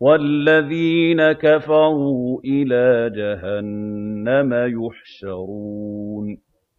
وَالَّذِينَ كَفَرُوا إِلَىٰ جَهَنَّمَ يُحْشَرُونَ.